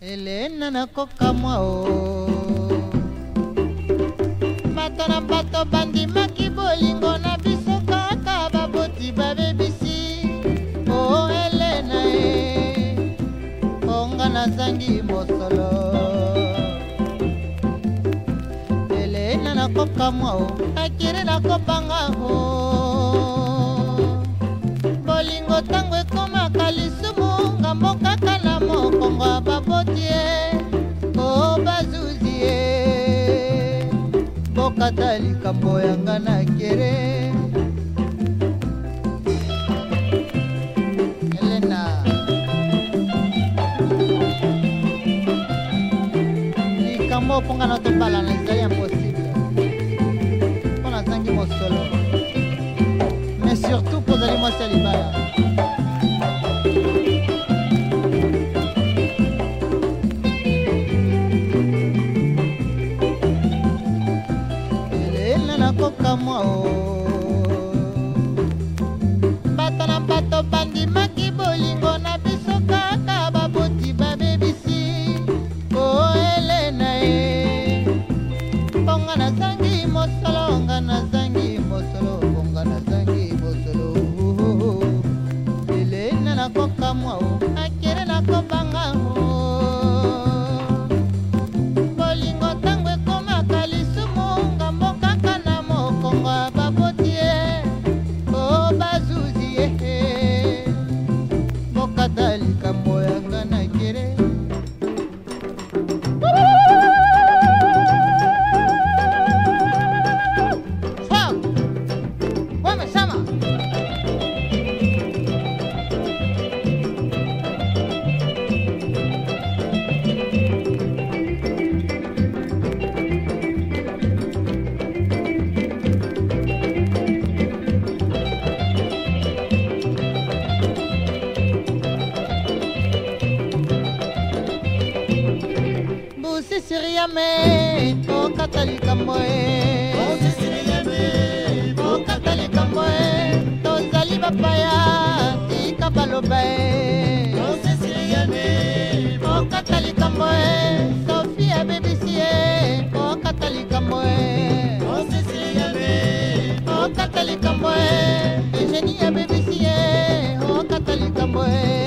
ele nana kokamwa o bato na bato bandimaki bolingo na biso kaka baboti babebisi o oh, elena e onga nazangi mosolo elena nakokamwa o akiri nakobanga o nakata likambo yanga na kere elena likambo mpo nga na tobalana ezali impossible mpo nazangi mosolo mais surtout mpo ozali mwasi ya libala sirigame bokata likambo e bokata likambo e tozali bapaya tika baloba e bokata likambo e sofi abebisi e bokata likambo e bokata likambo e egeni abebisi e okata likambo e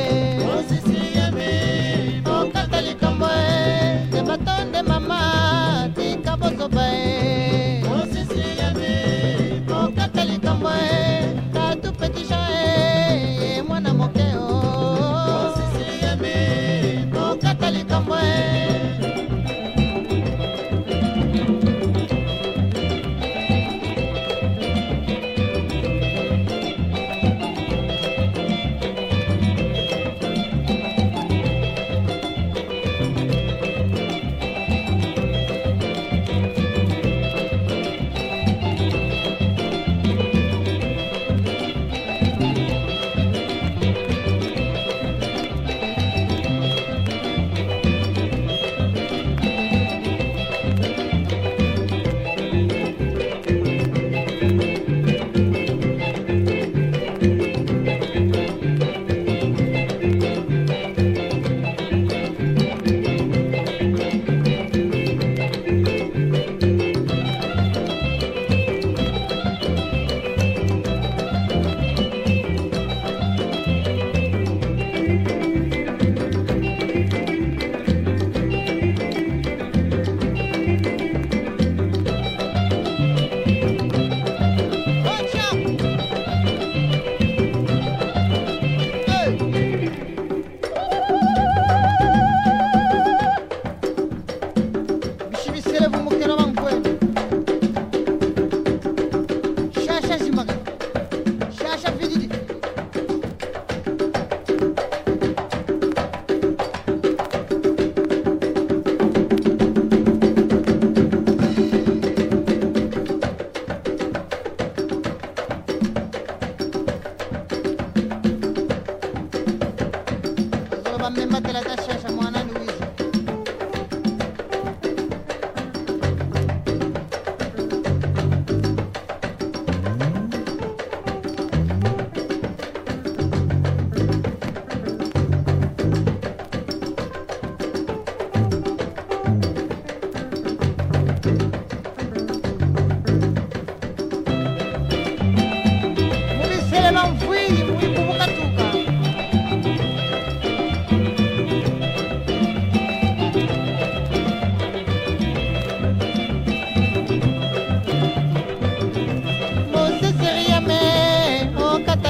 Me maté la talla.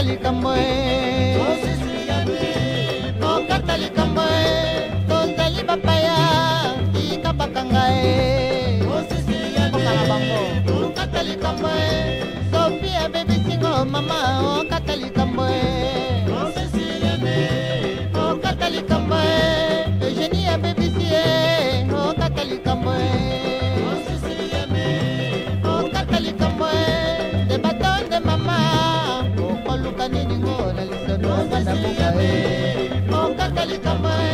talikamboe toka talikamboe tozali bapaya tika bakangae okala bango toka talikamboe sophia bebisingo mama